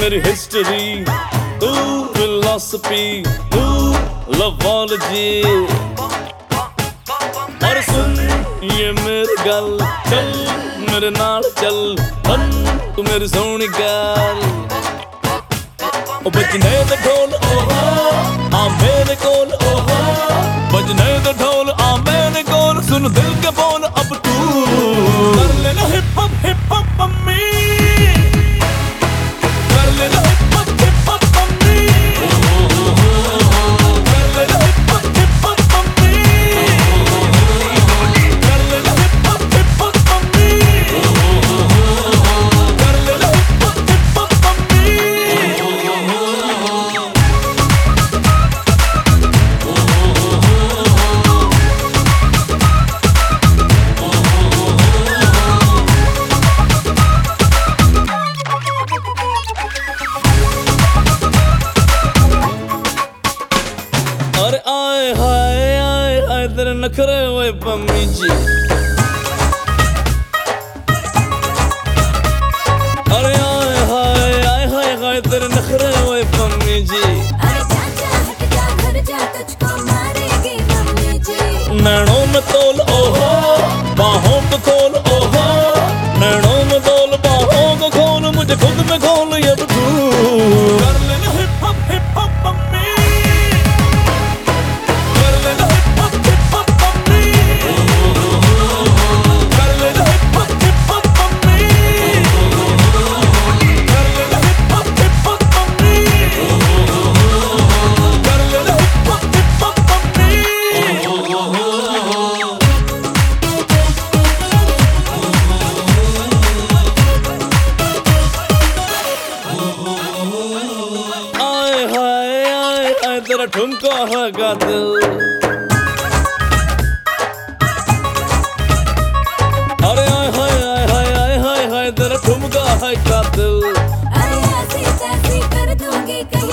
ਮੇਰੀ ਹਿਸਟਰੀ ਤੂੰ ਫਿਲਾਸਫੀ ਤੂੰ ਲਵੋਲੋਜੀ ਔਰ ਸੁਣ ਇਹ ਮੇਰੀ ਗੱਲ ਚੱਲ ਮੇਰੇ ਨਾਲ ਚੱਲ ਬਨ ਤੂੰ ਮੇਰੀ ਸੋਹਣੀ ਗੱਲ ਉਹ ਬਜਨੇ ਦਾ ਢੋਲ ਓਹ ਆ ਮੇਰੇ ਕੋਲ ਓਹ ਬਜਨੇ ਦਾ ਢੋਲ ਆ ਮੇਰੇ ਕੋਲ ਸੁਣ ਦੇ नखरे हुए पम्मी जी अरे आए हाय आए हाय हाय तेरे नखरे हुए पम्मी जी। नैनों में तोल ओहो बाहों जरा ठुमको होगा दिल अरे आय हाय आय हाय आय हाय हाय, जरा ठुमका है अरे कर दूँगी कहीं